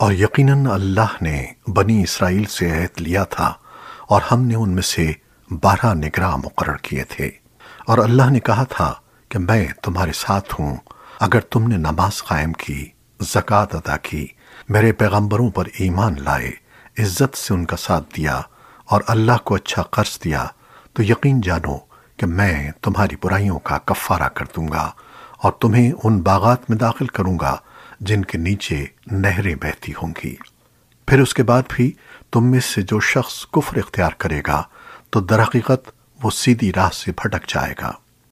اور یقیناً اللہ نے بنی اسرائیل سے عہد لیا تھا اور ہم نے ان میں سے بارہ نگراں مقرر کیے تھے۔ اور اللہ نے کہا تھا کہ میں تمہارے ساتھ ہوں۔ اگر تم نے نماز قائم کی، زکوٰۃ ادا کی، میرے پیغمبروں پر ایمان لائے، عزت سے ان کا ساتھ دیا اور اللہ کو اچھا قرض دیا، تو یقین جانو کہ میں تمہاری برائیوں کا کفارہ کر دوں گا اور تمہیں ان باغات میں داخل کروں گا جن کے نیچے نہریں بہتی ہوں گی۔ پھر اس کے بعد بھی تم میں سے جو شخص کفر اختیار کرے گا، تو درحقیقت وہ سیدھی راہ سے بھٹک جائے گا۔